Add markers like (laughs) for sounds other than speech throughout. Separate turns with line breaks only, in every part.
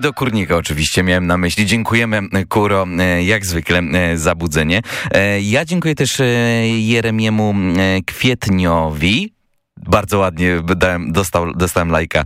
Do kurnika oczywiście miałem na myśli. Dziękujemy Kuro, e, jak zwykle, e, za budzenie. E, ja dziękuję też Jeremiemu Kwietniowi, bardzo ładnie dałem, dostał, dostałem lajka,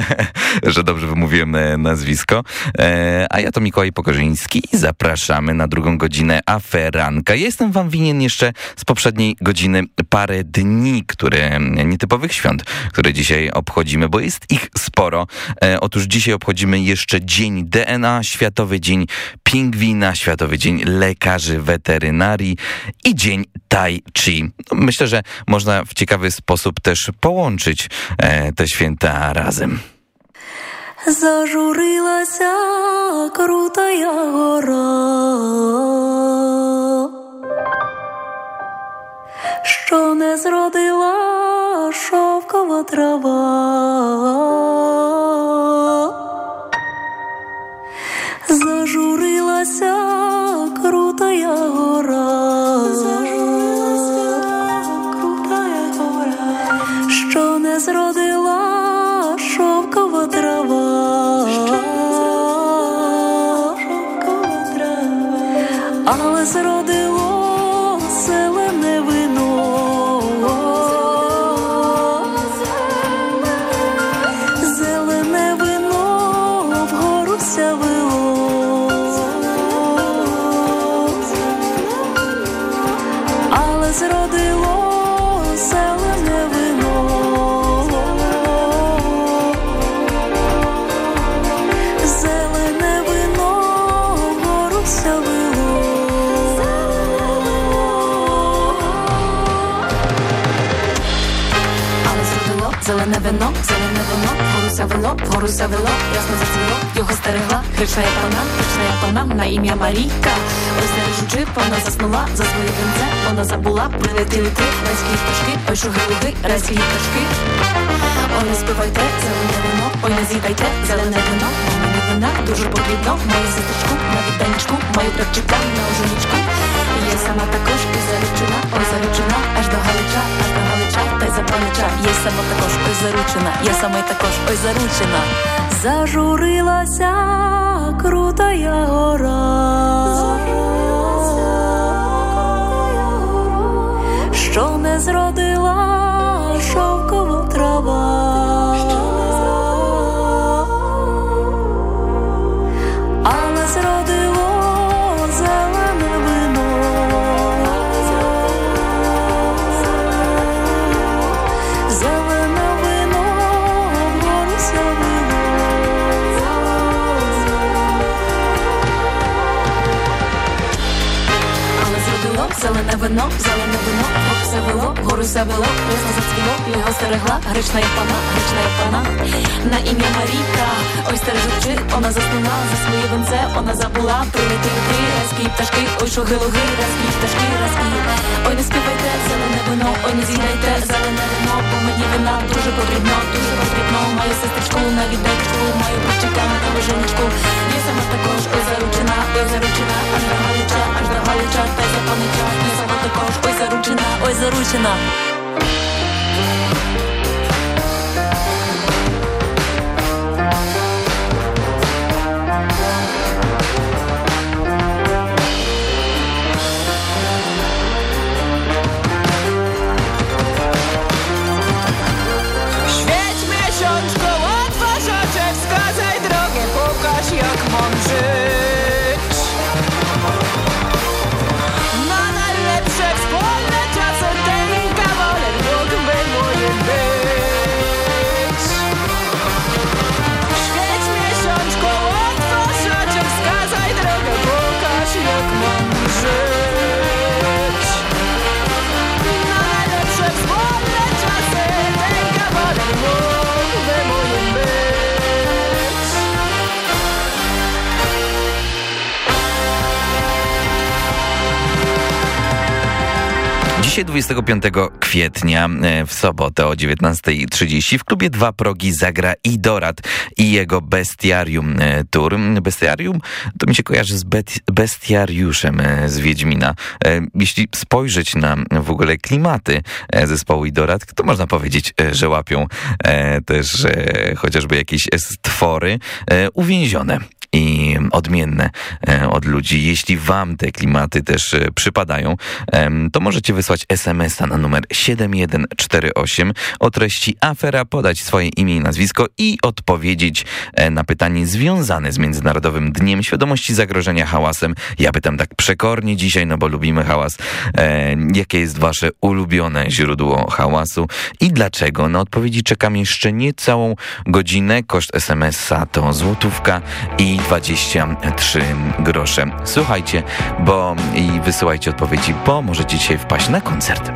(laughs) że dobrze wymówiłem e, nazwisko. E, a ja to Mikołaj Pokorzyński i zapraszamy na drugą godzinę Aferanka. Jestem wam winien jeszcze z poprzedniej godziny parę dni, które, nietypowych świąt, które dzisiaj obchodzimy, bo jest ich sporo. E, otóż dzisiaj obchodzimy jeszcze Dzień DNA, Światowy Dzień Pingwina, Światowy Dzień Lekarzy Weterynarii i Dzień Tai Chi. Myślę, że można w ciekawy sposób też połączyć e, te święta razem. Зажурилася крутая гора, що не зродила шовкова трава. Зажурилася крутая гора. Зродила шовкова трава, шовкова трава, але зродило вгоруся вело, ясно зацвіло, його стерегла, крична я пана, крична я пана на ім'я Марійка. Ось не режучи, вона заснула за своє вінце, вона забула, прилетіли три райські пташки, ой шуги луги, райські пташки. Ой, не спивайте, зелене вино, ой, не з'їдайте, зелене вино, мені вина дуже потрібно, мою сестричку, на відданечку, мою братчика, на оженічку. Я сама також і заручена, ой, заручена, аж до Галича, аж до Галича, й. Є сама також, ой, заручена, я сама також, ой, заручена. Зажурилася крутая гора. Зажурилася гора. Що не зродила шовкова трава. Вино, зелене вино, все вело, гору завело, рясно зацвіло, його стерегла, гречна я пана, гречна я пана, на ім'я Марійка, ой стережучи, вона заснула за своє венце, вона забула прилетіти разкі пташки, ой шуги луги, разкі пташки, разкі, ой не співайте, зелене вино, ой не зійдайте, зелене вино, бо мені вина дуже потрібно, дуже потрібно, маю сестричку, на віддачку, маю братчика, на женечку, я сама також, ой заручена, ой заручена, аж до Галича, аж до Галича, заручена,
Dzisiaj 25 kwietnia w sobotę o 19.30 w klubie Dwa Progi zagra Idorat i jego Bestiarium Tour. Bestiarium to mi się kojarzy z bestiariuszem z Wiedźmina. Jeśli spojrzeć na w ogóle klimaty zespołu Idorat, to można powiedzieć, że łapią też chociażby jakieś stwory uwięzione i odmienne e, od ludzi. Jeśli wam te klimaty też e, przypadają, to możecie wysłać SMS-a na numer 7148 o treści afera, podać swoje imię i nazwisko i odpowiedzieć e, na pytanie związane z Międzynarodowym Dniem Świadomości Zagrożenia Hałasem. Ja pytam tak przekornie dzisiaj, no bo lubimy hałas. Jakie jest wasze ulubione źródło hałasu i dlaczego? Na odpowiedzi czekam jeszcze niecałą godzinę. Koszt SMS-a to złotówka i 23 grosze. Słuchajcie, bo i wysyłajcie odpowiedzi, bo możecie dzisiaj wpaść na koncert.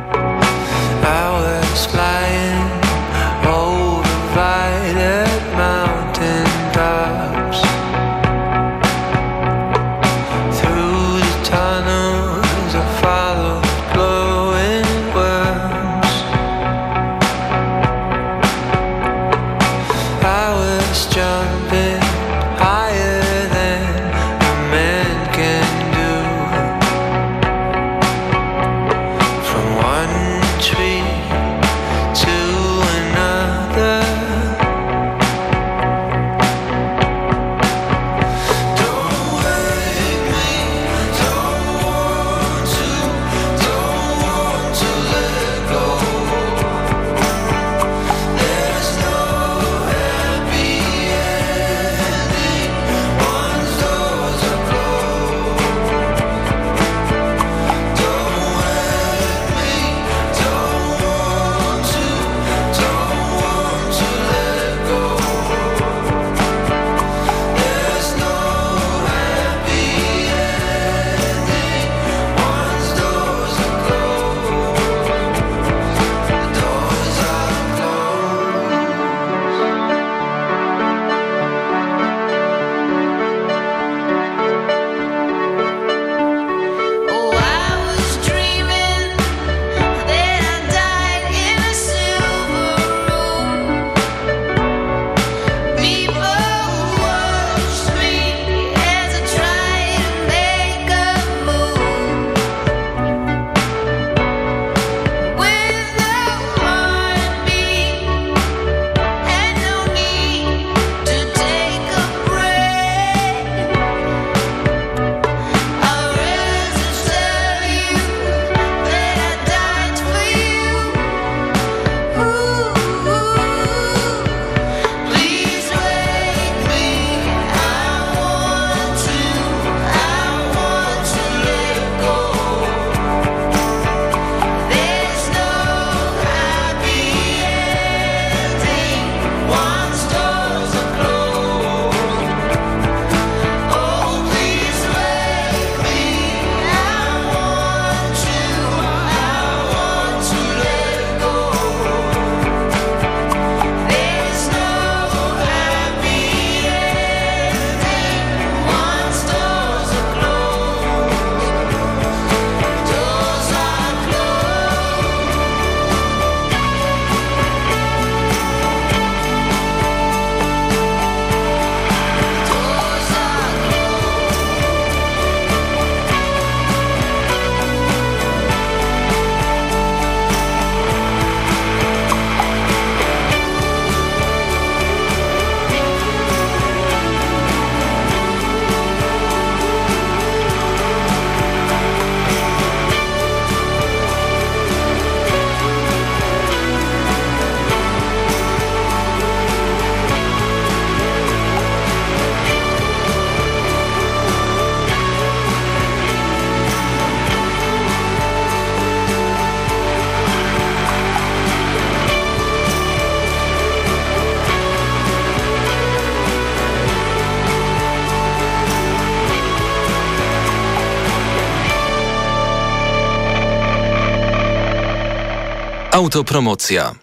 Autopromocja.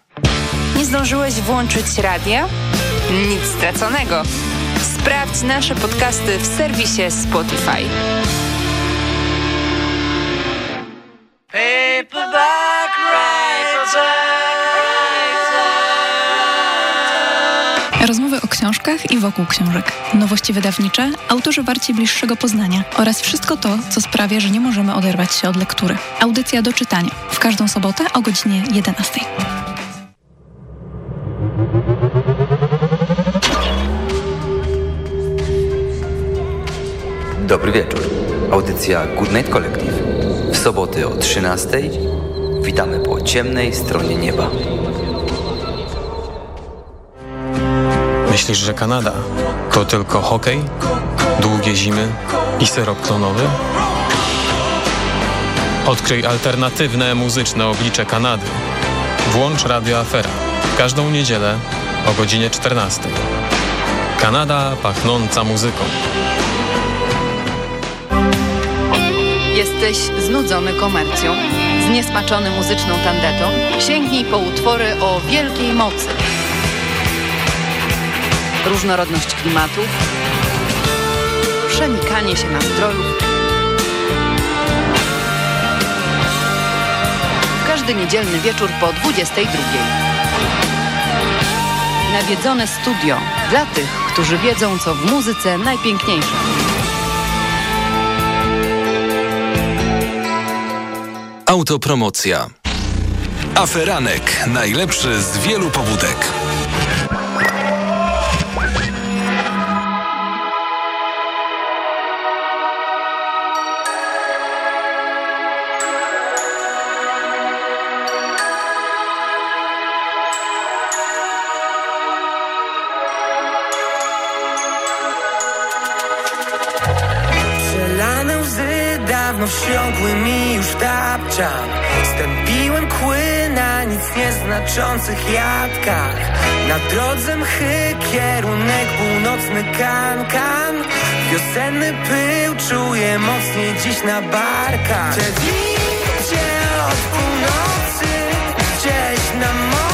Nie zdążyłeś włączyć radia? Nic straconego. Sprawdź nasze podcasty w serwisie Spotify.
Książkach i wokół książek. Nowości wydawnicze, autorzy warci bliższego poznania oraz wszystko to, co sprawia, że nie możemy oderwać się od lektury. Audycja do czytania. W każdą sobotę o godzinie 11.
Dobry wieczór. Audycja Good Night Collective. W soboty o 13 witamy po ciemnej stronie nieba.
Myślisz, że Kanada to tylko hokej, długie zimy i syrop klonowy? Odkryj alternatywne muzyczne oblicze Kanady. Włącz Radio Afera. Każdą niedzielę o godzinie 14. Kanada pachnąca muzyką.
Jesteś znudzony komercją, zniesmaczony muzyczną tandetą? Sięgnij po utwory o wielkiej mocy. Różnorodność klimatów, przenikanie się nastrojów. Każdy niedzielny wieczór po 22. Nawiedzone studio dla tych, którzy wiedzą, co w muzyce najpiękniejsze.
Autopromocja. Aferanek. Najlepszy z wielu pobudek.
Wsiąkły mi już tapczan. Stępiłem kły na nic nieznaczących jadkach Na drodze mchy kierunek północny kankan Wiosenny pył czuję mocniej dziś na barkach. Te widzie od północy gdzieś na moście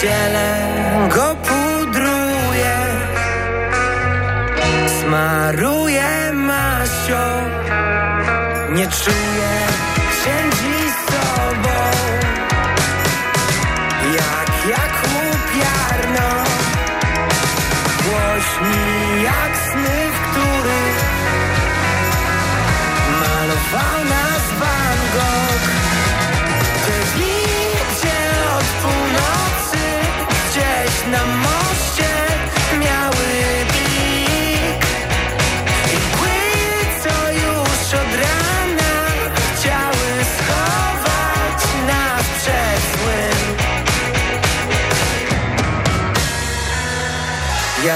W niedzielę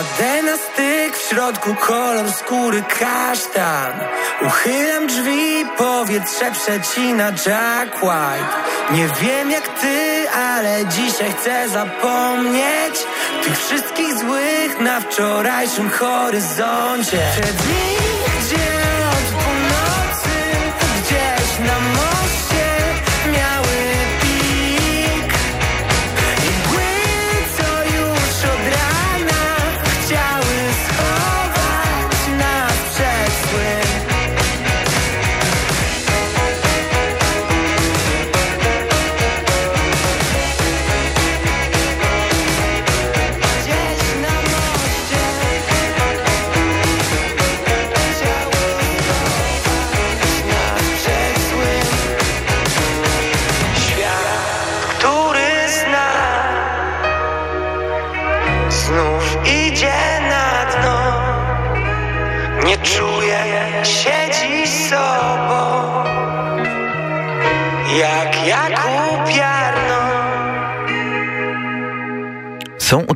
Jadę na styk, w środku kolor skóry kasztan. Uchylam drzwi, powietrze przecina Jack White. Nie wiem jak ty, ale dzisiaj chcę zapomnieć Tych wszystkich złych na wczorajszym horyzoncie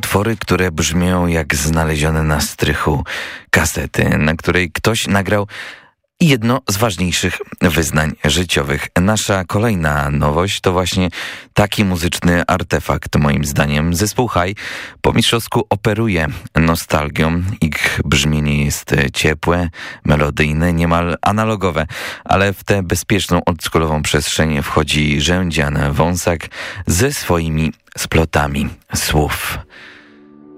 utwory, które brzmią jak znalezione na strychu kasety, na której ktoś nagrał jedno z ważniejszych wyznań życiowych. Nasza kolejna nowość to właśnie taki muzyczny artefakt, moim zdaniem. Zespół High po mistrzowsku operuje nostalgią. Ich brzmienie jest ciepłe, melodyjne, niemal analogowe, ale w tę bezpieczną, oldschoolową przestrzeń wchodzi rzędzian wąsak ze swoimi splotami słów.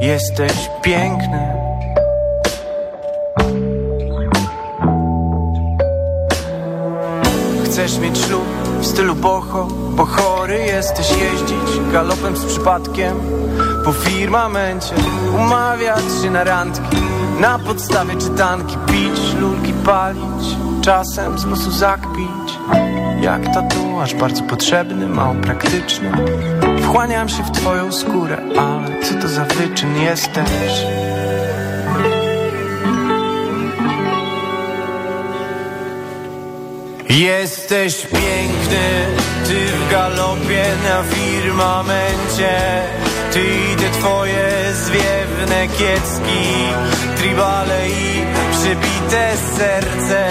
Jesteś piękny. Chcesz mieć ślub w stylu boho Bo chory jesteś jeździć galopem z przypadkiem. Po firmamencie Umawiać się na randki Na podstawie czytanki Pić, lulki palić Czasem z bosu zakpić Jak tatuaż bardzo potrzebny, mało praktyczny. Wchłaniam się w twoją skórę Ale co to za wyczyn jesteś? Jesteś piękny, ty w galopie na firmamencie. Ty i te twoje zwiewne kiecki Tribale i przebite serce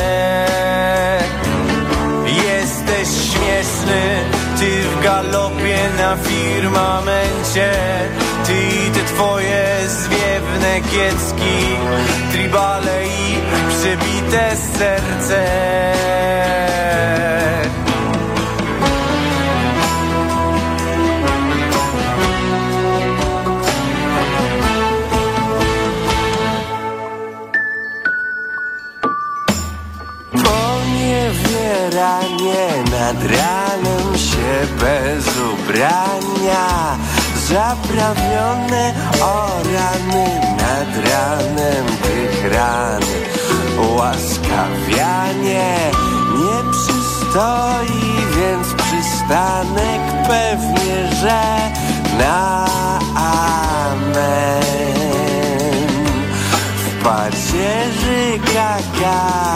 śmieszny, ty w galopie na firmamencie Ty i te twoje zwiewne kiecki Tribale i przebite serce Poniewieranie nad ranem się bez ubrania. Zaprawione o rany nad ranem tych ran. Łaskawianie nie przystoi, więc przystanek pewnie, że na amen. W pacierzy kaganek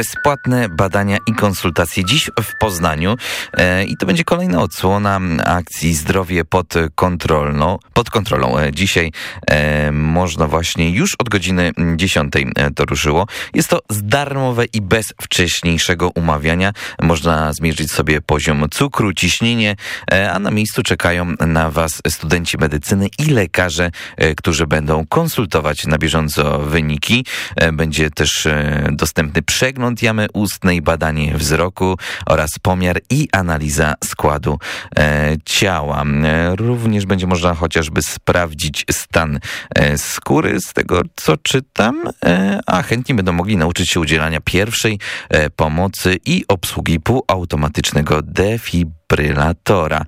bezpłatne badania i konsultacje dziś w Poznaniu e, i to będzie kolejna odsłona akcji Zdrowie pod kontrolną. Pod kontrolą. E, dzisiaj e, można właśnie już od godziny 10 e, to ruszyło. Jest to darmowe i bez wcześniejszego umawiania. Można zmierzyć sobie poziom cukru, ciśnienie, a na miejscu czekają na Was studenci medycyny i lekarze, którzy będą konsultować na bieżąco wyniki. Będzie też dostępny przegląd ultrazawęd jamy ustnej, badanie wzroku oraz pomiar i analiza składu e, ciała. E, również będzie można chociażby sprawdzić stan e, skóry z tego, co czytam, e, a chętni będą mogli nauczyć się udzielania pierwszej e, pomocy i obsługi półautomatycznego defibrylatora prylatora.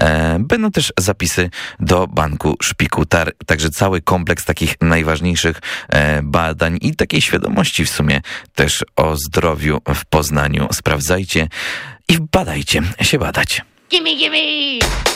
E, będą też zapisy do Banku Szpiku, także cały kompleks takich najważniejszych e, badań i takiej świadomości w sumie też o zdrowiu w Poznaniu. Sprawdzajcie i badajcie się badać.
Gimme, gimme!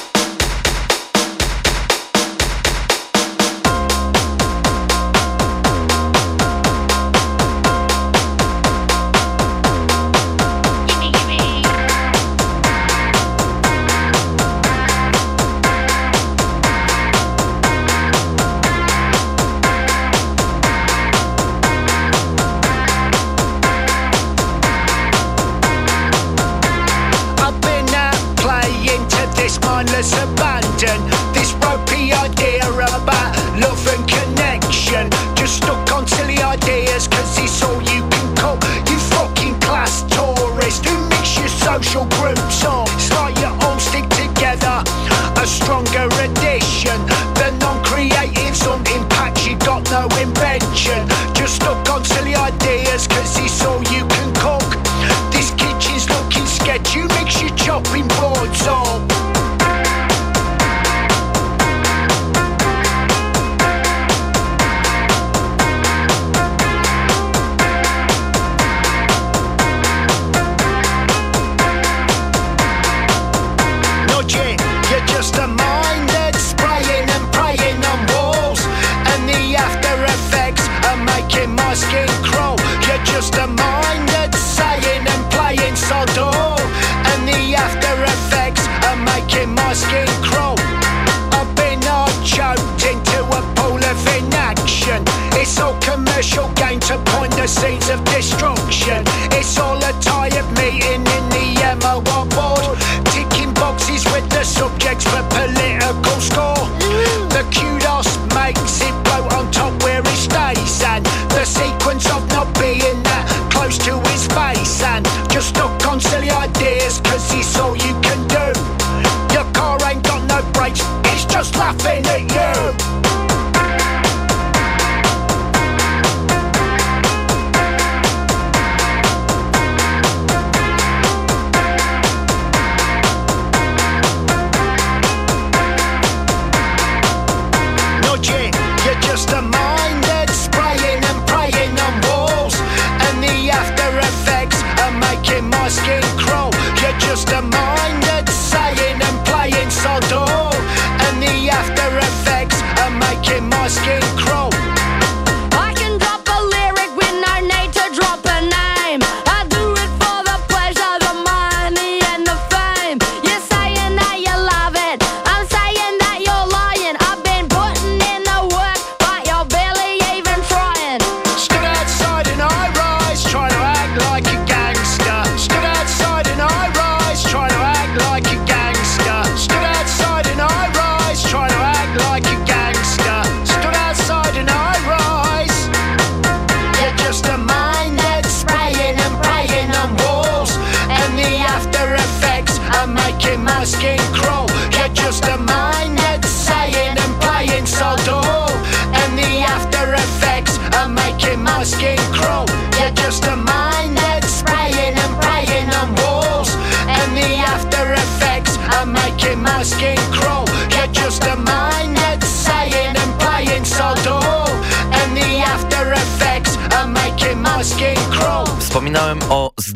escape crime.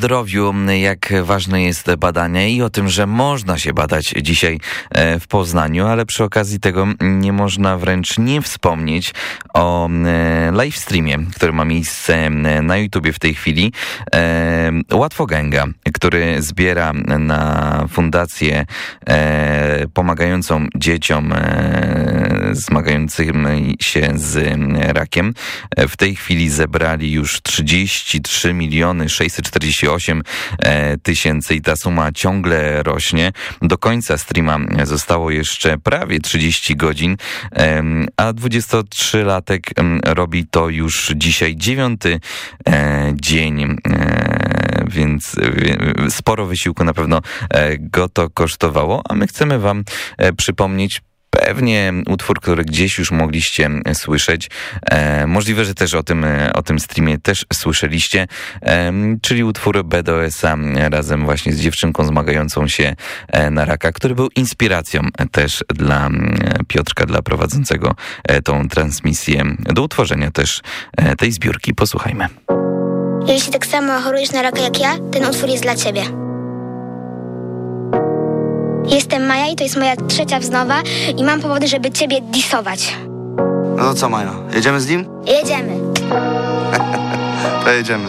zdrowiu, jak ważne jest badanie i o tym, że można się badać dzisiaj e, w Poznaniu, ale przy okazji tego nie można wręcz nie wspomnieć o e, live streamie, który ma miejsce e, na YouTubie w tej chwili. Łatwo Gęga, który zbiera na fundację pomagającą dzieciom zmagającymi się z rakiem. W tej chwili zebrali już 33 miliony 648 tysięcy i ta suma ciągle rośnie. Do końca streama zostało jeszcze prawie 30 godzin, a 23-latek robi to już dzisiaj dziewiąty dzień więc sporo wysiłku na pewno go to kosztowało, a my chcemy wam przypomnieć pewnie utwór, który gdzieś już mogliście słyszeć. E, możliwe, że też o tym, o tym streamie też słyszeliście, e, czyli utwór BDOS-a razem właśnie z dziewczynką zmagającą się e, na raka, który był inspiracją też dla Piotrka, dla prowadzącego e, tą transmisję do utworzenia też e, tej zbiórki. Posłuchajmy.
Jeśli tak samo chorujesz na raka jak ja, ten utwór jest dla ciebie. Jestem Maja i to jest moja trzecia wznowa i mam powody, żeby ciebie disować.
No to co, Maja? Jedziemy z nim?
Jedziemy. (laughs)
To jedziemy.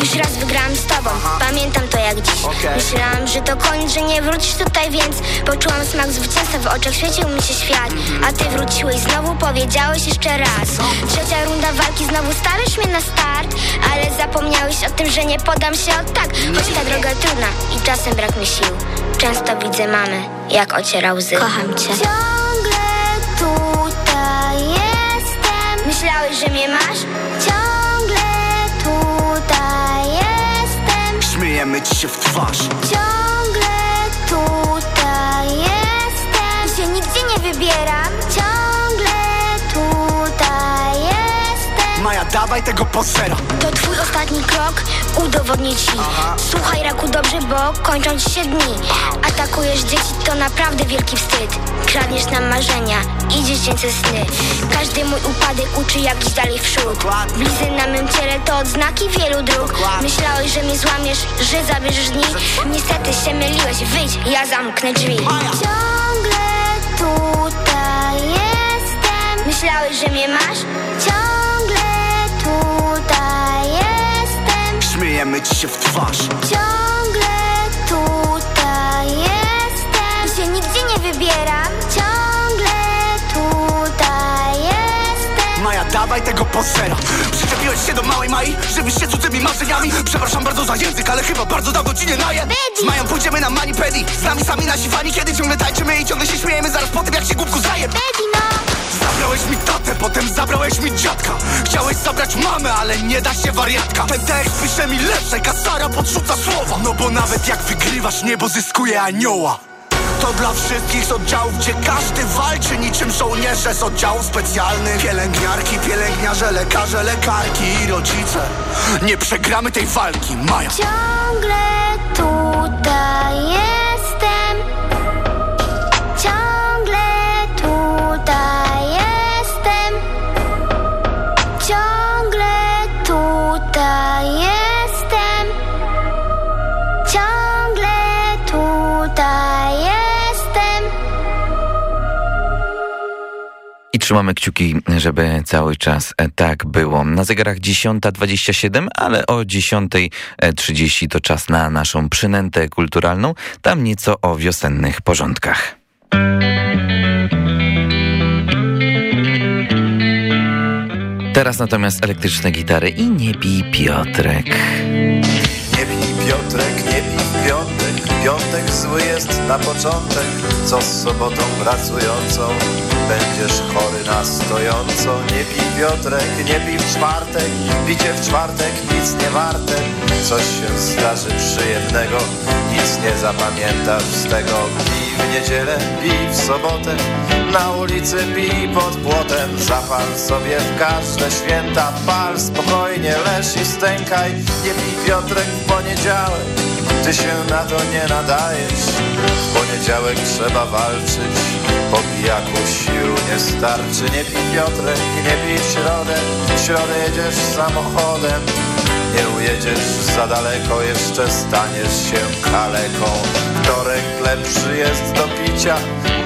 Już raz wygrałam z tobą, pamiętam to jak dziś. Myślałam, że to koniec, że nie wrócisz tutaj, więc Poczułam smak zwycięstwa, w oczach świecił mi się świat. A ty wróciłeś znowu, powiedziałeś jeszcze raz. Trzecia runda walki, znowu stawiasz mnie na start. Ale zapomniałeś o tym, że nie podam się od tak. Choć ta droga trudna i czasem brak mi sił. Często widzę mamy, jak ociera łzy. Kocham cię. Ciągle tutaj jestem. Myślałeś, że mnie masz? Ciągle
Śmiejemy ci się w twarz. Dawaj tego posera.
To twój ostatni krok, udowodnię ci. Słuchaj raku dobrze, bo kończą ci się dni Atakujesz dzieci, to naprawdę wielki wstyd. Kradniesz nam marzenia i dziecięce sny. Każdy mój upadek uczy jak iść dalej w przód Blizny na mym ciele to odznaki wielu dróg. Myślałeś, że mnie złamiesz, że zabierzesz dni. Niestety się myliłeś, wyjdź, ja zamknę drzwi. Ciągle tutaj jestem. Myślałeś, że mnie masz? Ciągle
Śmiejemy ci się w twarz.
Ciągle tutaj jestem Się nigdzie nie wybieram Ciągle
dawaj tego posera. Przyczepiłeś się do małej Mai, żywisz się cudzymi marzeniami. Przepraszam bardzo za język, ale chyba bardzo dawno ci nie naję. Z Mają pójdziemy na manipedi, z nami sami nasi fani, kiedy ciągle tańczymy i ciągle się śmiejemy zaraz po tym, jak się głupku zaje.
No
Zabrałeś mi tatę, potem zabrałeś mi dziadka Chciałeś zabrać mamę, ale nie da się wariatka Ten tekst pisze mi lepsze, kasara podrzuca słowa No bo nawet jak wygrywasz, niebo zyskuje anioła to dla wszystkich z oddziałów, gdzie każdy walczy niczym żołnierze z oddziałów specjalnych. Pielęgniarki, pielęgniarze, lekarze, lekarki i rodzice. Nie przegramy tej walki, Maja.
Ciągle tutaj jestem
trzymamy kciuki, żeby cały czas e, tak było. Na zegarach 10.27, ale o 10.30 to czas na naszą przynętę kulturalną. Tam nieco o wiosennych porządkach. Teraz natomiast elektryczne gitary i nie bij Piotrek.
Nie pij Piotrek, nie pij piątek Piątek zły jest na początek Co z sobotą pracującą. Będziesz chory na stojąco Nie pij Piotrek, nie pij w czwartek. Picie w czwartek nic nie warte Coś się zdarzy przyjemnego. Nic nie zapamiętasz z tego. Pij w niedzielę, pij w sobotę. Na ulicy pij pod płotem. Zapal sobie w każde święta. Pal spokojnie, leż i stękaj. Nie pij Piotrek w poniedziałek Ty się na to nie nadajesz. W poniedziałek trzeba walczyć. Po pijaku sił nie starczy. Nie pij Piotrek, nie pij w środę. W środę jedziesz samochodem. Nie ujedziesz za daleko, jeszcze staniesz się kaleką. Wtorek lepszy jest do picia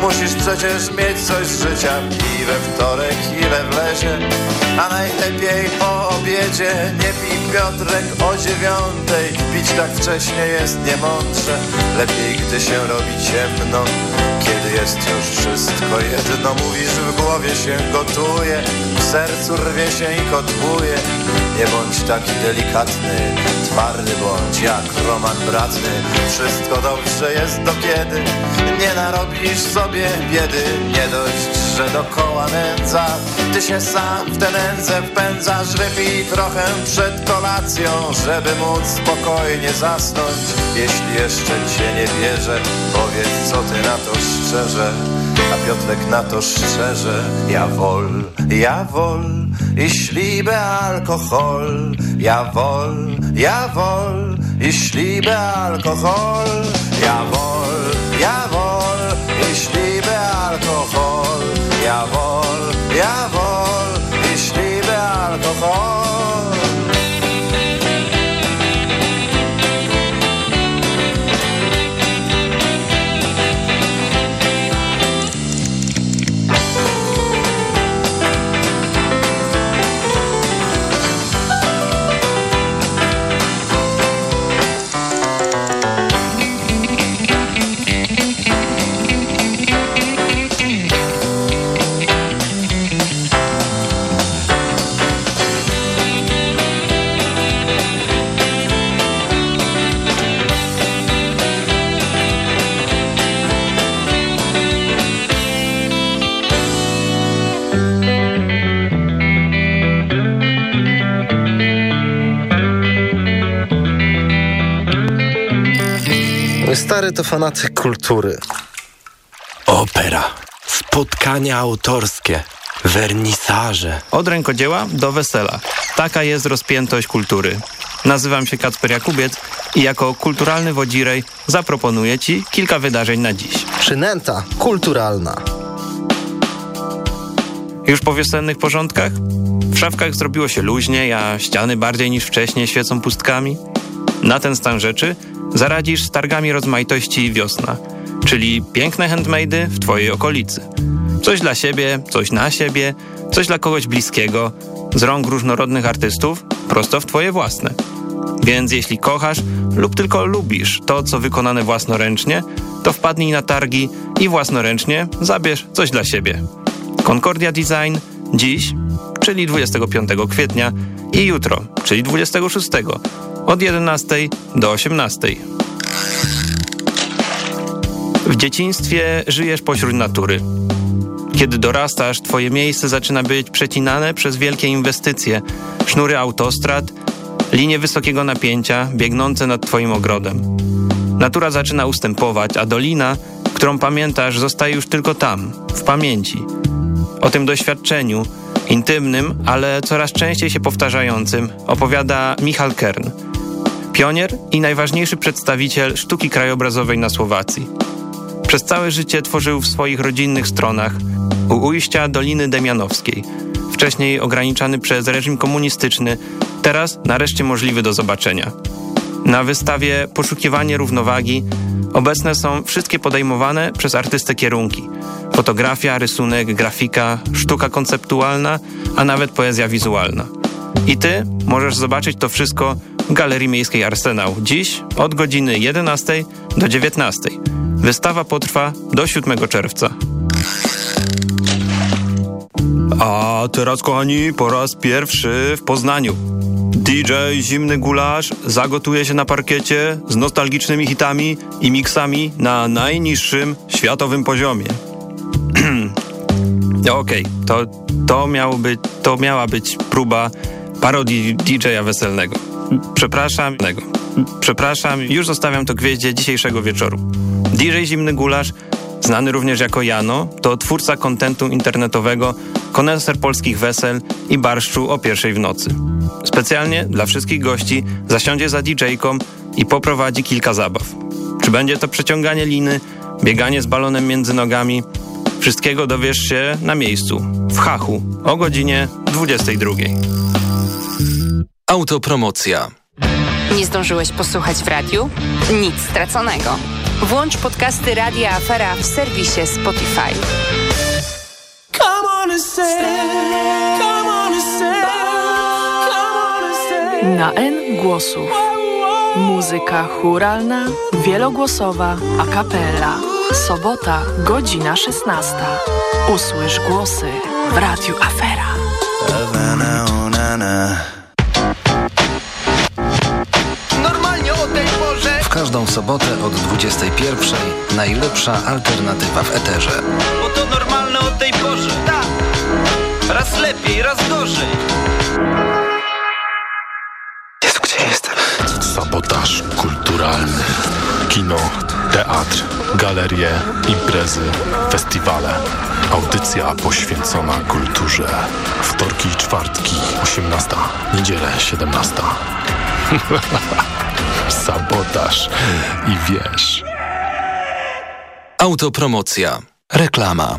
Musisz przecież mieć coś z życia. I we wtorek, i we wlezie. A najlepiej po obiedzie. Nie pij Piotrek o dziewiątej. Pić tak wcześnie jest niemądrze. Lepiej, gdy się robi ciemno. Kiedy jest już wszystko jedno. Mówisz w głowie się gotuje W sercu rwie się i kotłuje. Nie bądź taki delikatny Twardy bądź jak Roman Bratny. Wszystko dobrze jest do kiedy Nie narobisz sobie biedy. Nie dość, że dokoła nędza Ty się sam w tę nędzę wpędzasz. Wypij trochę przed kolacją Żeby móc spokojnie zasnąć. Jeśli jeszcze cię nie bierze Powiedz co ty na to szczerze. A Piotrek na to szczerze. Jawohl, jawohl Ich liebe Alkohol Jawohl, jawohl Ich liebe Alkohol Jawohl, jawohl Ich liebe Alkohol Jawohl, jawohl Ich liebe Alkohol
to fanatyk kultury.
Opera, spotkania autorskie, wernisaże.
Od rękodzieła do wesela. Taka jest rozpiętość kultury. Nazywam się Kacper Jakubiec i jako kulturalny wodzirej zaproponuję Ci kilka wydarzeń na dziś.
Przynęta kulturalna.
Już po wiosennych porządkach? W szafkach zrobiło się luźniej, a ściany bardziej niż wcześniej świecą pustkami. Na ten stan rzeczy zaradzisz z targami rozmaitości wiosna, czyli piękne handmade'y w Twojej okolicy. Coś dla siebie, coś na siebie, coś dla kogoś bliskiego, z rąk różnorodnych artystów, prosto w Twoje własne. Więc jeśli kochasz lub tylko lubisz to, co wykonane własnoręcznie, to wpadnij na targi i własnoręcznie zabierz coś dla siebie. Concordia Design dziś, czyli 25 kwietnia i jutro, czyli 26, od 11 do 18. W dzieciństwie żyjesz pośród natury. Kiedy dorastasz, twoje miejsce zaczyna być przecinane przez wielkie inwestycje, sznury autostrad, linie wysokiego napięcia biegnące nad twoim ogrodem. Natura zaczyna ustępować, a dolina, którą pamiętasz, zostaje już tylko tam, w pamięci. O tym doświadczeniu, intymnym, ale coraz częściej się powtarzającym, opowiada Michal Kern, pionier i najważniejszy przedstawiciel sztuki krajobrazowej na Słowacji. Przez całe życie tworzył w swoich rodzinnych stronach u ujścia Doliny Demianowskiej, wcześniej ograniczany przez reżim komunistyczny, teraz nareszcie możliwy do zobaczenia. Na wystawie Poszukiwanie równowagi obecne są wszystkie podejmowane przez artystę kierunki. Fotografia, rysunek, grafika, sztuka konceptualna, a nawet poezja wizualna. I ty możesz zobaczyć to wszystko Galerii Miejskiej Arsenał dziś od godziny 11 do 19. Wystawa potrwa do 7 czerwca. A teraz, kochani, po raz pierwszy w Poznaniu. DJ Zimny Gulasz zagotuje się na parkiecie z nostalgicznymi hitami i miksami na najniższym światowym poziomie. (clears throat) Okej, okay, to, to, to miała być próba parodii DJ-a weselnego. Przepraszam, przepraszam, już zostawiam to gwieździe dzisiejszego wieczoru. DJ Zimny Gulasz, znany również jako Jano, to twórca kontentu internetowego, koneser polskich wesel i barszczu o pierwszej w nocy. Specjalnie dla wszystkich gości zasiądzie za DJ-ką i poprowadzi kilka zabaw. Czy będzie to przeciąganie liny, bieganie z balonem między nogami? Wszystkiego dowiesz się na miejscu, w Hachu, o godzinie 22.
Autopromocja.
Nie zdążyłeś posłuchać w radiu? Nic straconego. Włącz podcasty Radia Afera w serwisie Spotify.
Na N głosów.
Muzyka churalna, wielogłosowa, a capella. Sobota, godzina 16. Usłysz głosy w Radiu Afera.
Normalnie
każdą sobotę od 21 najlepsza alternatywa w eterze.
Bo to normalne o tej porze Tak Raz lepiej, raz gorzej
Jezu, gdzie jestem?
Sabotaż kulturalny. Kino, teatr, galerie, imprezy, festiwale. Audycja poświęcona kulturze. Wtorki i czwartki, 18. Niedzielę, 17. (laughs) Sabotaż i wiesz.
Autopromocja. Reklama.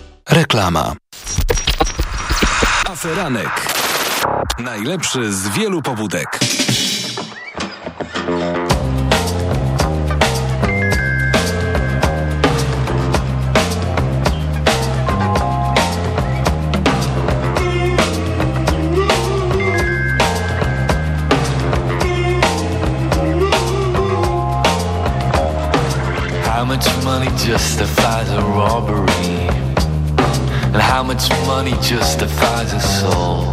Reklama.
Aferanek. Najlepszy z wielu pobudek.
How much money justifies a robbery? And how much money justifies a soul?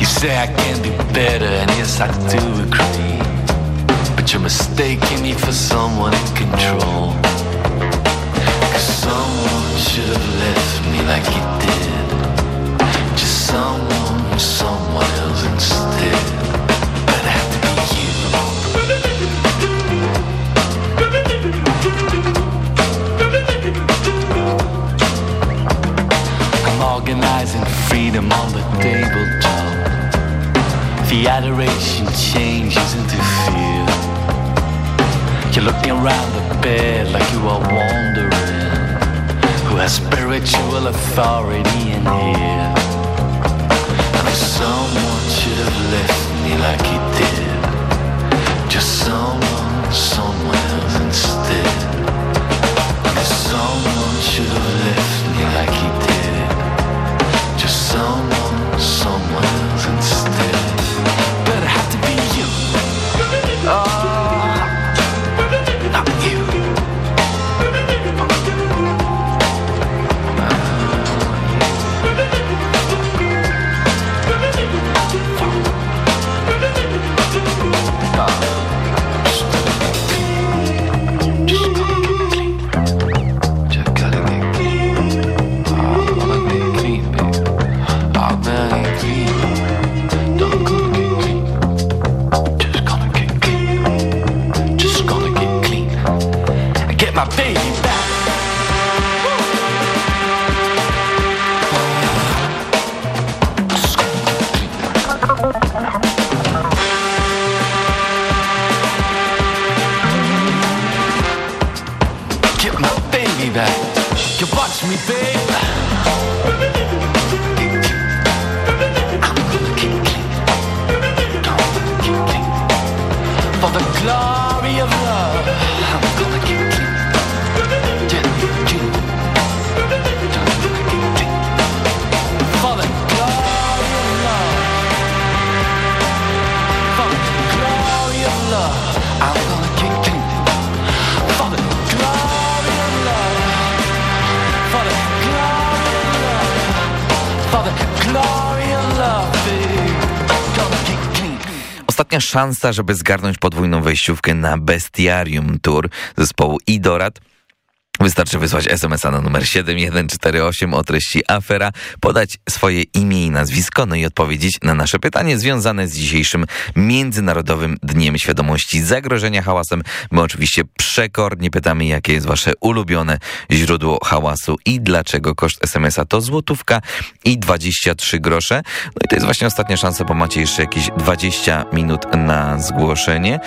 You say I can do better, and yes, I do agree. But you're mistaking me for someone in control. Cause someone should have left me like you did. Just someone, someone else instead. Organizing freedom on the tabletop. The adoration changes into fear. You're looking around the bed like you are wondering who has spiritual authority in here. And if someone should have left me like he did, just someone, somewhere else instead. And if someone should have left me like he did, just someone, someone anything
Ostatnia szansa, żeby zgarnąć podwójną wejściówkę na Bestiarium Tour zespołu Idorat.
Wystarczy wysłać SMS-a na numer 7148 o treści afera, podać swoje imię i nazwisko, no i odpowiedzieć na nasze pytanie związane z dzisiejszym Międzynarodowym Dniem Świadomości Zagrożenia Hałasem. My oczywiście przekornie pytamy, jakie jest wasze ulubione źródło hałasu i dlaczego koszt SMS-a to złotówka i 23 grosze. No i to jest właśnie ostatnia szansa, bo macie jeszcze jakieś 20 minut na zgłoszenie.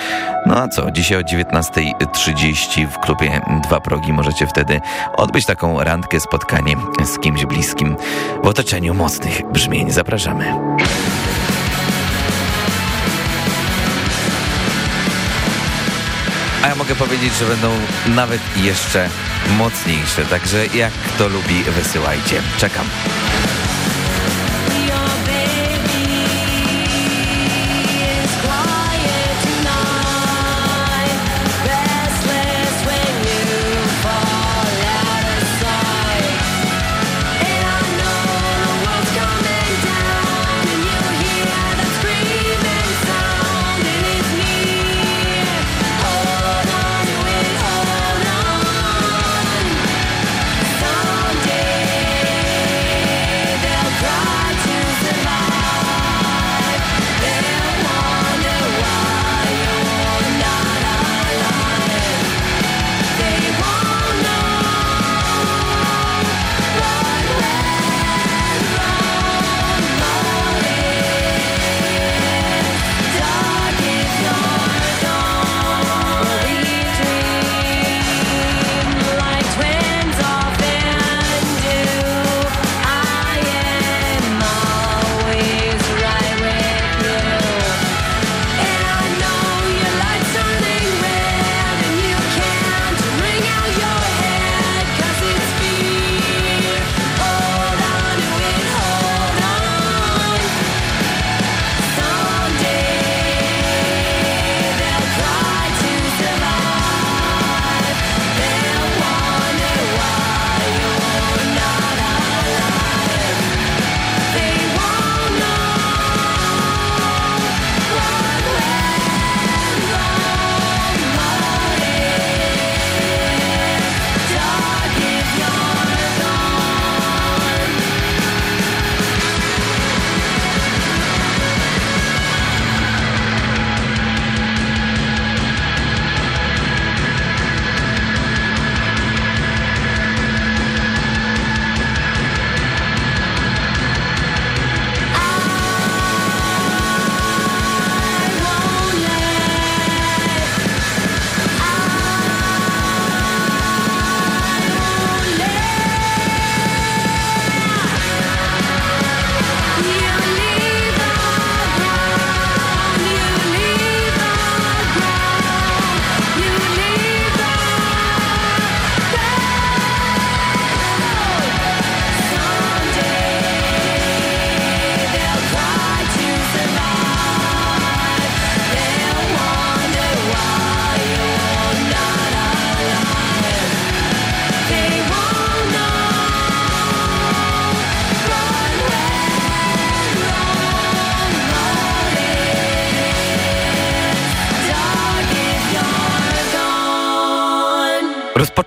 No a co, dzisiaj o 19.30 w klubie Dwa Progi możecie wtedy odbyć taką randkę, spotkanie z kimś bliskim w otoczeniu mocnych brzmień. Zapraszamy. A ja mogę powiedzieć, że będą nawet jeszcze mocniejsze, także jak kto lubi, wysyłajcie. Czekam.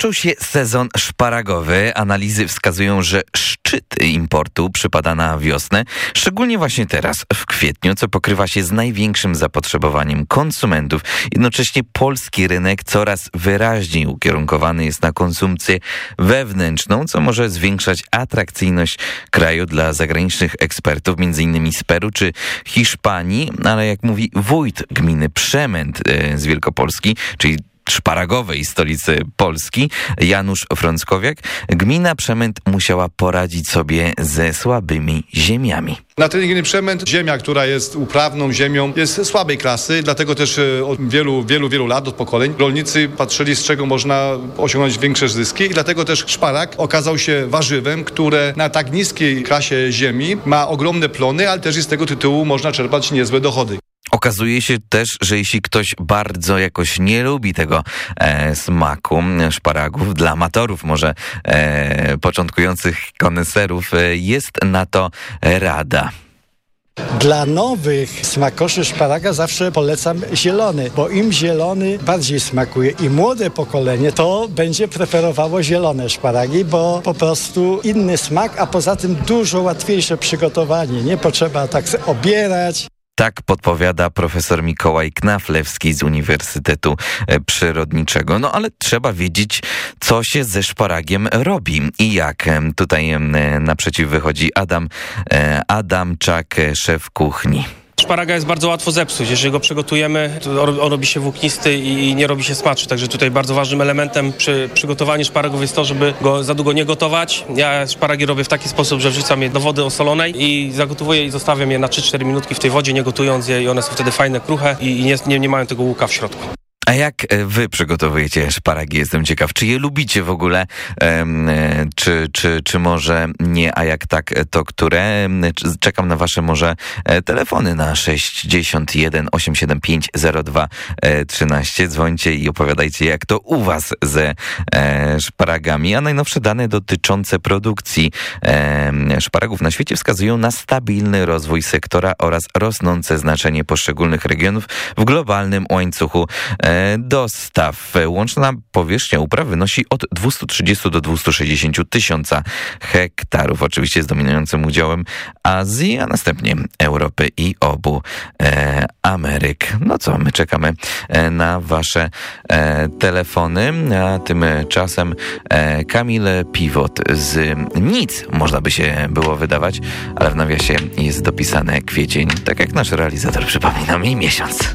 Rozpoczął się sezon szparagowy. Analizy wskazują, że szczyt importu przypada na wiosnę, szczególnie właśnie teraz, w kwietniu, co pokrywa się z największym zapotrzebowaniem konsumentów. Jednocześnie polski rynek coraz wyraźniej ukierunkowany jest na konsumpcję wewnętrzną, co może zwiększać atrakcyjność kraju dla zagranicznych ekspertów, m.in. z Peru czy Hiszpanii, ale jak mówi wójt gminy Przemęt e, z Wielkopolski, czyli szparagowej stolicy Polski, Janusz Frąckowiak, gmina Przemęt musiała poradzić sobie ze słabymi ziemiami.
Na terenie gminy Przemęt ziemia, która jest uprawną ziemią, jest słabej klasy, dlatego też e, od wielu, wielu, wielu lat, od pokoleń, rolnicy patrzyli, z czego można osiągnąć większe zyski i dlatego też szparak okazał się warzywem, które na tak niskiej klasie ziemi ma ogromne plony, ale też z tego tytułu można czerpać niezłe dochody.
Okazuje się też, że jeśli ktoś bardzo jakoś nie lubi tego e, smaku szparagów, dla amatorów może e, początkujących koneserów, e, jest na to rada.
Dla nowych smakoszy szparaga zawsze polecam zielony, bo im zielony bardziej smakuje i młode pokolenie to będzie preferowało zielone szparagi, bo po prostu inny smak, a poza tym dużo łatwiejsze przygotowanie. Nie potrzeba tak obierać.
Tak podpowiada profesor Mikołaj Knaflewski z Uniwersytetu e, Przyrodniczego. No ale trzeba wiedzieć, co się ze szparagiem robi i jak. Tutaj naprzeciw wychodzi Adam e, Adamczak, szef kuchni.
Szparaga jest bardzo łatwo zepsuć. Jeżeli go przygotujemy, to on robi się włóknisty i nie robi się smaczy. Także tutaj bardzo ważnym elementem przy przygotowaniu szparagów jest to, żeby go za długo nie gotować. Ja szparagi robię w taki sposób, że wrzucam je do wody osolonej i zagotowuję i zostawiam je na 3-4 minutki w tej wodzie, nie gotując je i one są wtedy fajne, kruche i nie, nie, mają tego łuka w środku.
A jak e, wy przygotowujecie szparagi? Jestem ciekaw. Czy je lubicie w ogóle? E, czy, czy, czy może nie? A jak tak, to które? Czekam na wasze może e, telefony na 61 875 02 13. Dzwońcie i opowiadajcie, jak to u was ze szparagami. A najnowsze dane dotyczące produkcji szparagów na świecie wskazują na stabilny rozwój sektora oraz rosnące znaczenie poszczególnych regionów w globalnym łańcuchu dostaw. Łączna powierzchnia upraw wynosi od 230 do 260 tysiąca hektarów. Oczywiście z dominującym udziałem Azji, a następnie Europy i obu e, Ameryk. No co, my czekamy e, na wasze e, telefony, a tymczasem e, Kamil Piwot z nic można by się było wydawać, ale w nawiasie jest dopisane kwiecień, tak jak nasz realizator przypomina mi miesiąc.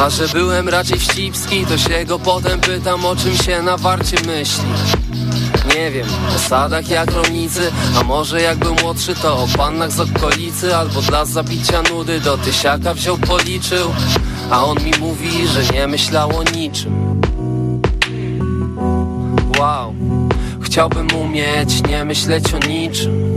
a że byłem raczej wścibski, to się go potem pytam o czym się na warcie myśli. Nie wiem, o sadach jak rolnicy, a może jak był młodszy to o pannach z okolicy Albo dla zabicia nudy do tysiaka wziął policzył. A on mi mówi, że nie myślał o niczym. Wow, chciałbym umieć nie myśleć o niczym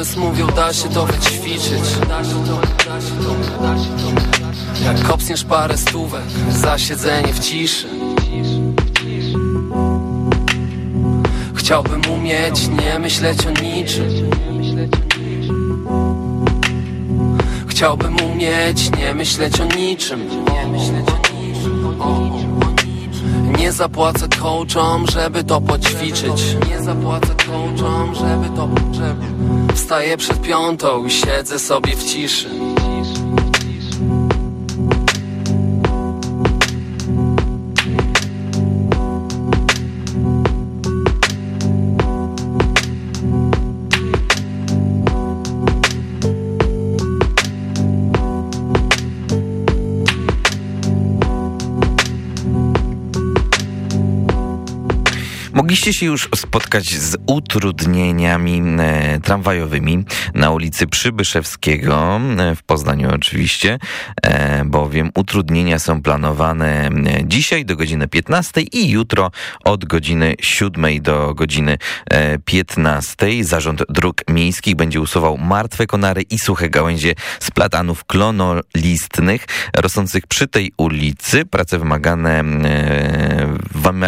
mindfulness mówią da się to wyćwiczyć. Jak kopsniesz parę stówek za siedzenie w ciszy. Chciałbym umieć nie myśleć o niczym. Chciałbym umieć nie myśleć o niczym. Nie zapłacę coachom, żeby to poćwiczyć. Nie zapłacę coachom, żeby to... Żeby... Wstaję przed piątą i siedzę sobie w ciszy
Mogliście się już spotkać z utrudnieniami e, tramwajowymi na ulicy Przybyszewskiego, e, w Poznaniu oczywiście, e, bowiem utrudnienia są planowane dzisiaj do godziny 15 i jutro od godziny 7 do godziny e, 15. Zarząd Dróg Miejskich będzie usuwał martwe konary i suche gałęzie z platanów klonolistnych rosnących przy tej ulicy. Prace wymagane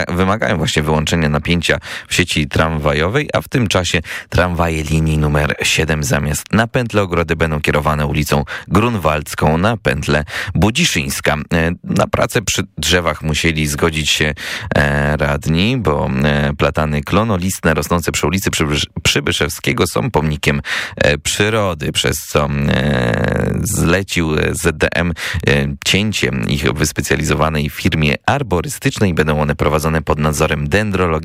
wymagają właśnie wyłączenia napięcia w sieci tramwajowej, a w tym czasie tramwaje linii numer 7 zamiast na pętlę ogrody będą kierowane ulicą Grunwaldzką na pętlę Budziszyńska. E, Na pracę przy drzewach musieli zgodzić się e, radni, bo e, platany klonolistne rosnące przy ulicy Przybysz- Przybyszewskiego są pomnikiem przyrody, przez co zlecił ZDM cięcie ich wyspecjalizowanej firmie arborystycznej. Będą one prowadzone pod nadzorem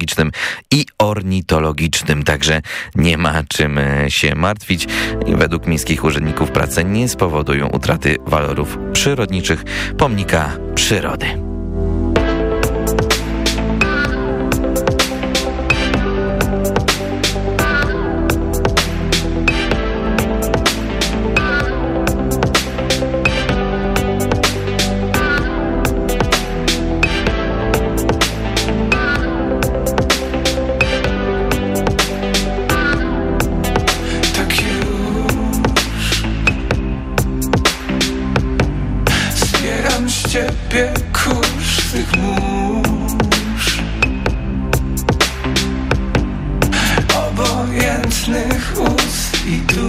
dendrologicznym i ornitologicznym, także nie ma czym e, się martwić. Według miejskich urzędników prace nie spowodują utraty walorów przyrodniczych pomnika przyrody.
y tú.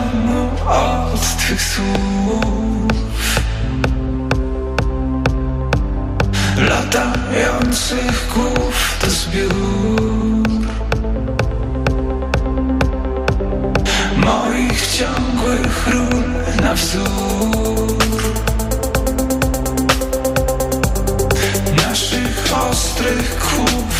Domu od twych słów Latających głów to zbiór. Moich ciągłych ról na wzór. Naszych ostrych kłów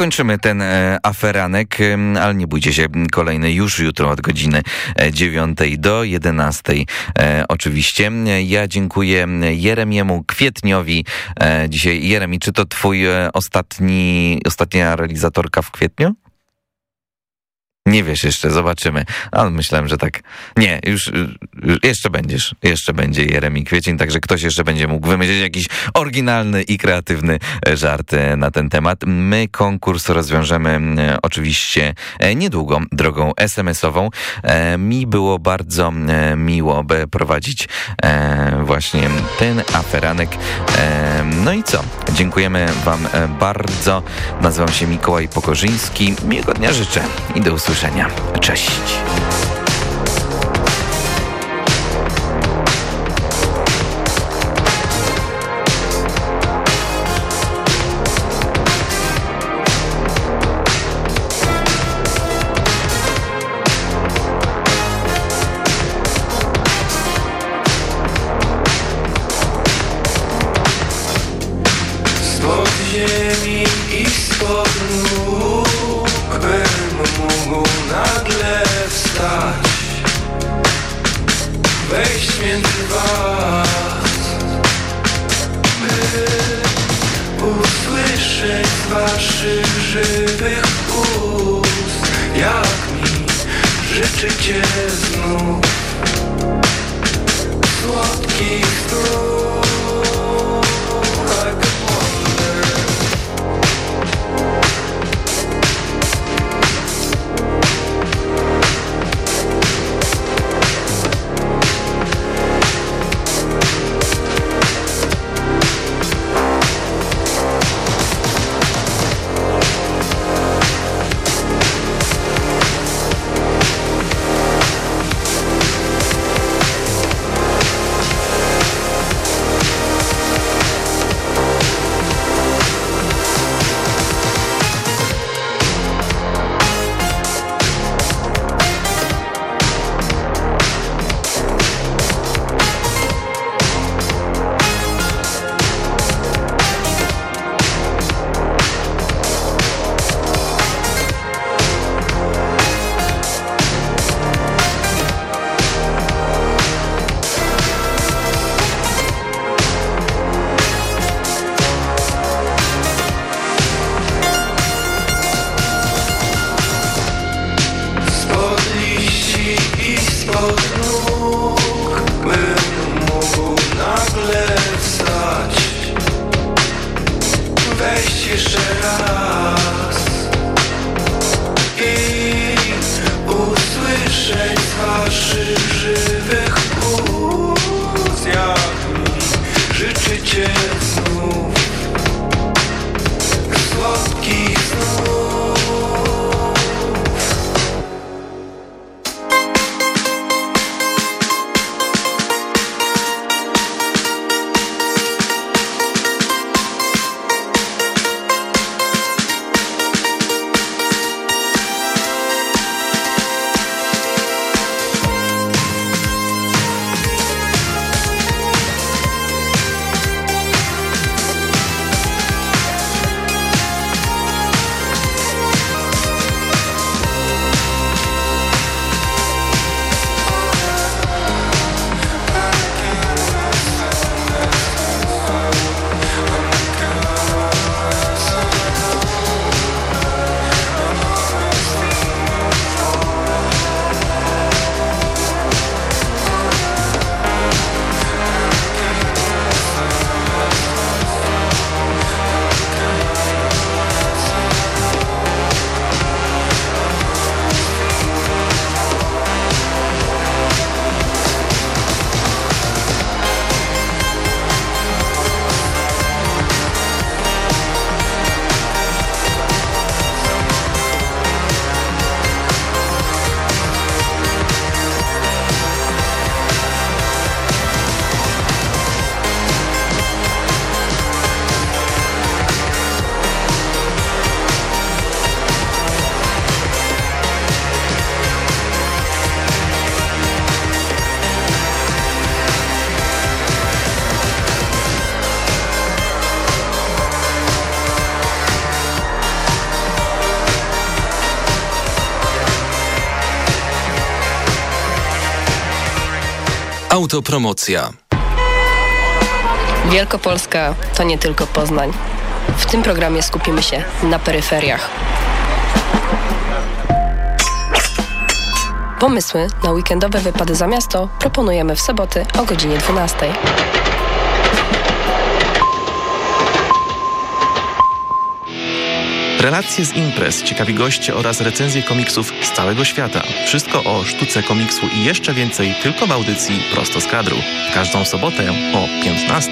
kończymy ten e, aferanek, ale nie bójcie się, kolejny już jutro od godziny e, 9 do 11. E, oczywiście. Ja dziękuję Jeremiemu Kwietniowi. E, dzisiaj Jeremi, czy to twój e, ostatni, ostatnia realizatorka w kwietniu? Nie wiesz jeszcze, zobaczymy. Ale myślałem, że tak. Nie, już, y, jeszcze będziesz. Jeszcze będzie Jeremi Kwiecień, także ktoś jeszcze będzie mógł wymyślić jakiś oryginalny i kreatywny e, żart e, na ten temat. My konkurs rozwiążemy e, oczywiście niedługo drogą SMS-ową. Mi było bardzo miło by prowadzić właśnie ten aferanek. No i co? Dziękujemy wam bardzo. Nazywam się Mikołaj Pokorzyński. Miłego dnia życzę i do usłyszenia. Cześć.
Autopromocja.
Wielkopolska to nie tylko Poznań. W tym programie skupimy się na peryferiach. Pomysły na weekendowe wypady za miasto proponujemy w soboty o godzinie 12.
Relacje z imprez, ciekawi goście oraz recenzje komiksów z całego świata. Wszystko o sztuce komiksu i jeszcze więcej tylko w audycji Prosto z kadru. Każdą sobotę o 15.